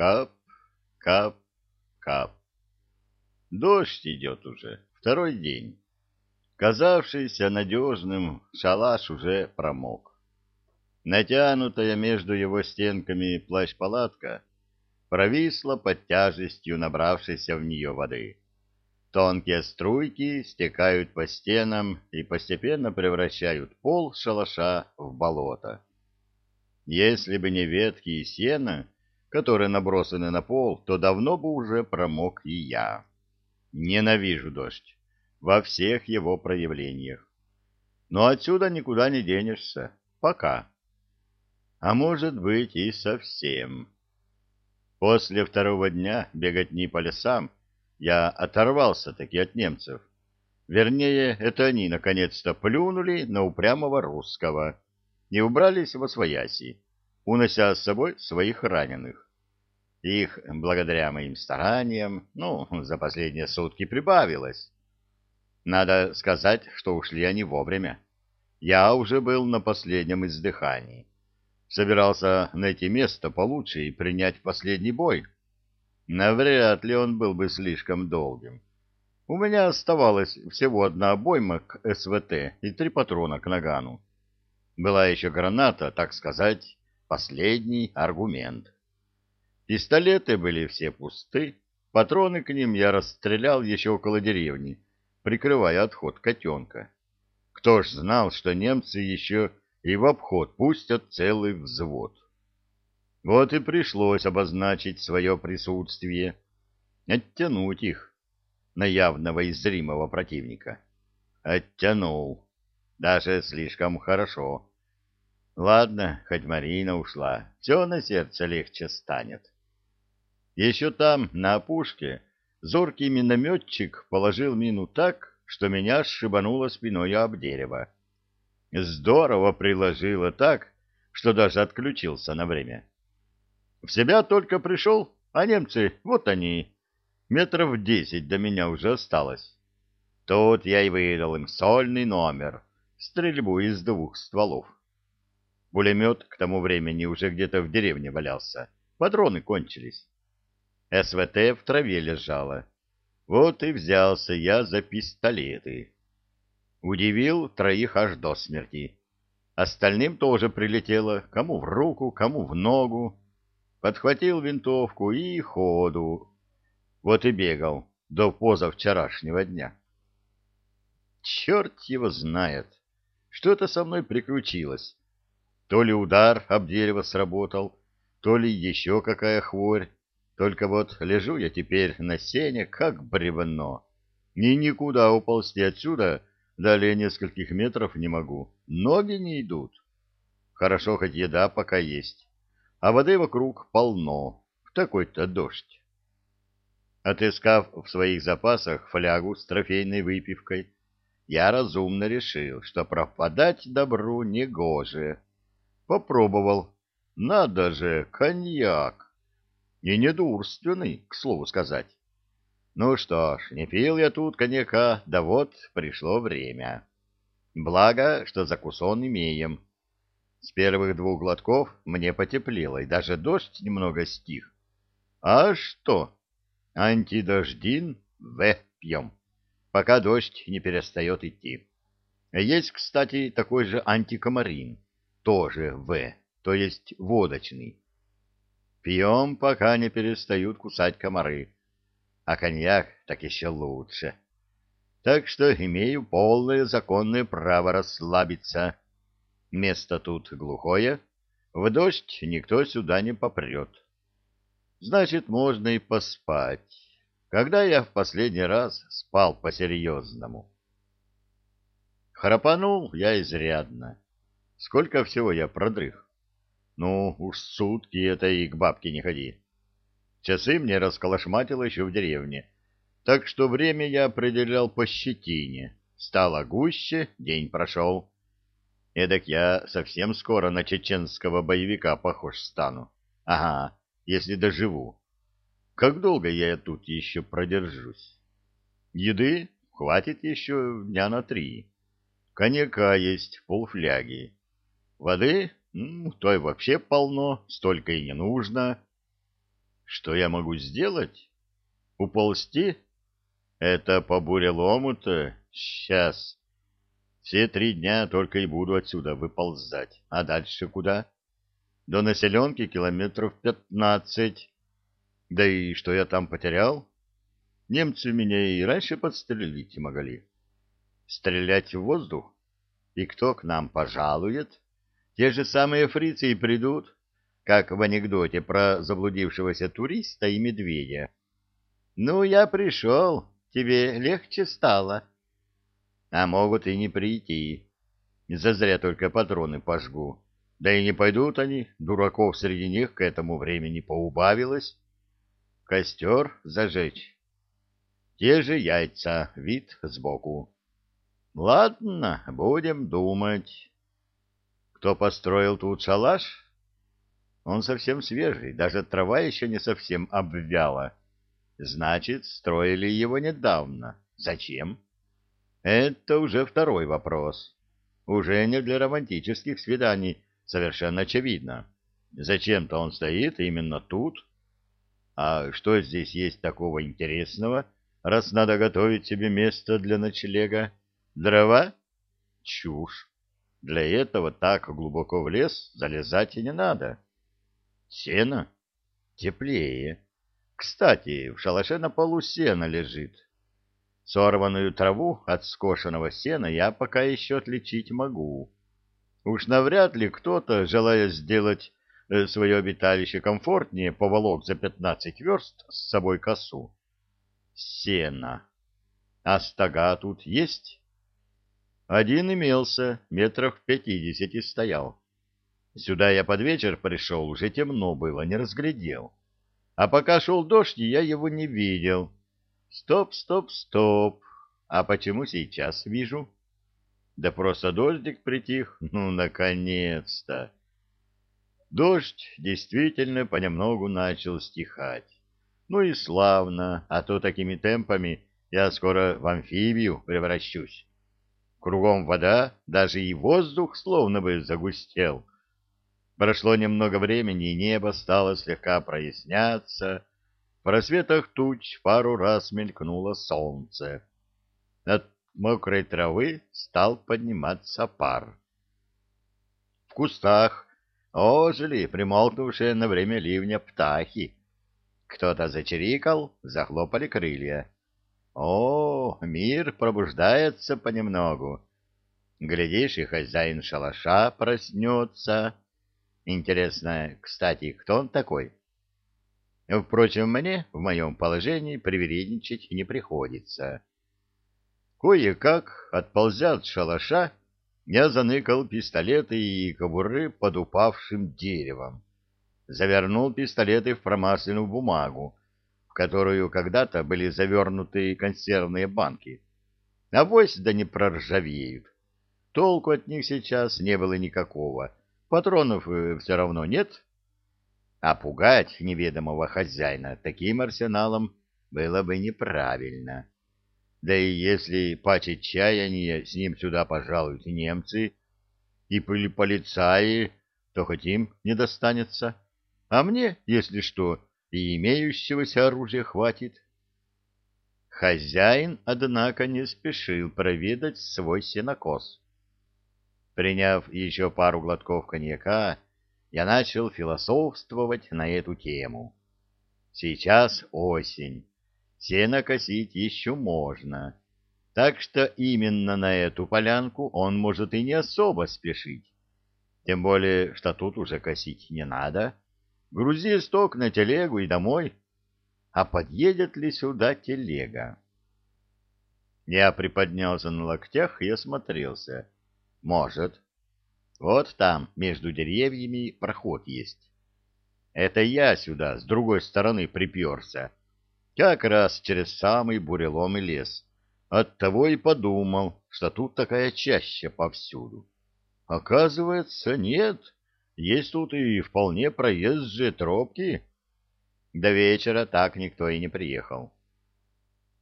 Кап, кап, кап. Дождь идет уже, второй день. Казавшийся надежным, шалаш уже промок. Натянутая между его стенками плащ-палатка провисла под тяжестью набравшейся в нее воды. Тонкие струйки стекают по стенам и постепенно превращают пол шалаша в болото. Если бы не ветки и сено, которые набросаны на пол, то давно бы уже промок и я. Ненавижу дождь во всех его проявлениях. Но отсюда никуда не денешься. Пока. А может быть и совсем. После второго дня беготни по лесам я оторвался-таки от немцев. Вернее, это они наконец-то плюнули на упрямого русского и убрались во свояси, унося с собой своих раненых. Их, благодаря моим стараниям, ну, за последние сутки прибавилось. Надо сказать, что ушли они вовремя. Я уже был на последнем издыхании. Собирался найти место получше и принять последний бой. Навряд ли он был бы слишком долгим. У меня оставалось всего одна обойма к СВТ и три патрона к нагану. Была еще граната, так сказать, последний аргумент. Пистолеты были все пусты, патроны к ним я расстрелял еще около деревни, прикрывая отход котенка. Кто ж знал, что немцы еще и в обход пустят целый взвод. Вот и пришлось обозначить свое присутствие, оттянуть их на явного и зримого противника. Оттянул. Даже слишком хорошо. Ладно, хоть Марина ушла, все на сердце легче станет. Еще там, на опушке, зоркий минометчик положил мину так, что меня сшибануло спиной об дерево. Здорово приложило так, что даже отключился на время. В себя только пришел, а немцы, вот они, метров десять до меня уже осталось. Тут я и выдал им сольный номер, стрельбу из двух стволов. Пулемет к тому времени уже где-то в деревне валялся, патроны кончились. СВТ в траве лежала. Вот и взялся я за пистолеты. Удивил троих аж до смерти. Остальным тоже прилетело, кому в руку, кому в ногу. Подхватил винтовку и ходу. Вот и бегал до позавчерашнего дня. Черт его знает, что это со мной приключилось. То ли удар об дерево сработал, то ли еще какая хворь. Только вот лежу я теперь на сене, как бревно. И никуда уползти отсюда далее нескольких метров не могу. Ноги не идут. Хорошо, хоть еда пока есть. А воды вокруг полно. В такой-то дождь. Отыскав в своих запасах флягу с трофейной выпивкой, я разумно решил, что пропадать добру негоже. Попробовал. Надо же, коньяк. И недурственный, к слову сказать. Ну что ж, не пил я тут коньяка, да вот пришло время. Благо, что закусон имеем. С первых двух глотков мне потеплело, и даже дождь немного стих. А что? Антидождин В пьем, пока дождь не перестает идти. Есть, кстати, такой же антикомарин, тоже В, то есть водочный. Пьем, пока не перестают кусать комары. А коньяк так еще лучше. Так что имею полное законное право расслабиться. Место тут глухое, в дождь никто сюда не попрет. Значит, можно и поспать. Когда я в последний раз спал по-серьезному? Храпанул я изрядно. Сколько всего я продрых? Ну, уж сутки это и к бабке не ходи. Часы мне расколошматило еще в деревне, так что время я определял по щетине. Стало гуще, день прошел. Эдак я совсем скоро на чеченского боевика похож стану. Ага, если доживу. Как долго я тут еще продержусь? Еды хватит еще дня на три. Коньяка есть полфляги. Воды ну, той вообще полно, столько и не нужно. Что я могу сделать? Уползти? Это по бурелому-то? Сейчас. Все три дня только и буду отсюда выползать. А дальше куда? До населенки километров пятнадцать. Да и что я там потерял? Немцы меня и раньше подстрелить могли. Стрелять в воздух? И кто к нам пожалует? Те же самые фрицы и придут, как в анекдоте про заблудившегося туриста и медведя. Ну, я пришел, тебе легче стало. А могут и не прийти. Зазря только патроны пожгу. Да и не пойдут они, дураков среди них к этому времени поубавилось. Костер зажечь. Те же яйца, вид сбоку. Ладно, будем думать. Кто построил тут шалаш? Он совсем свежий, даже трава еще не совсем обвяла. Значит, строили его недавно. Зачем? Это уже второй вопрос. Уже не для романтических свиданий, совершенно очевидно. Зачем-то он стоит именно тут. А что здесь есть такого интересного, раз надо готовить себе место для ночлега? Дрова? Чушь. Для этого так глубоко в лес залезать и не надо. Сено? Теплее. Кстати, в шалаше на полу сено лежит. Сорванную траву от скошенного сена я пока еще отличить могу. Уж навряд ли кто-то, желая сделать э, свое обиталище комфортнее, поволок за пятнадцать верст с собой косу. Сено. А стога тут есть? Один имелся, метров пятидесяти стоял. Сюда я под вечер пришел, уже темно было, не разглядел. А пока шел дождь, я его не видел. Стоп, стоп, стоп. А почему сейчас вижу? Да просто дождик притих. Ну, наконец-то. Дождь действительно понемногу начал стихать. Ну и славно, а то такими темпами я скоро в амфибию превращусь. Кругом вода, даже и воздух словно бы загустел. Прошло немного времени, и небо стало слегка проясняться. В просветах туч пару раз мелькнуло солнце. От мокрой травы стал подниматься пар. В кустах ожили примолкнувшие на время ливня птахи. Кто-то зачирикал, захлопали крылья. О, мир пробуждается понемногу. Глядишь, и хозяин шалаша проснется. Интересно, кстати, кто он такой? Впрочем, мне в моем положении привередничать не приходится. Кое-как, отползя от шалаша, я заныкал пистолеты и кобуры под упавшим деревом. Завернул пистолеты в промасленную бумагу, в которую когда-то были завернуты консервные банки. Авось да не проржавеют. Толку от них сейчас не было никакого. Патронов э, все равно нет. А пугать неведомого хозяина таким арсеналом было бы неправильно. Да и если по чаяния с ним сюда пожалуют немцы и полицаи, то хоть им не достанется. А мне, если что, и имеющегося оружия хватит. Хозяин, однако, не спешил проведать свой сенокос. Приняв еще пару глотков коньяка, я начал философствовать на эту тему. Сейчас осень, сено косить еще можно, так что именно на эту полянку он может и не особо спешить. Тем более, что тут уже косить не надо. Грузи сток на телегу и домой. А подъедет ли сюда телега? Я приподнялся на локтях и осмотрелся. Может. Вот там, между деревьями, проход есть. Это я сюда, с другой стороны, приперся. Как раз через самый буреломый лес. Оттого и подумал, что тут такая чаща повсюду. Оказывается, нет. Есть тут и вполне проезжие тропки. До вечера так никто и не приехал.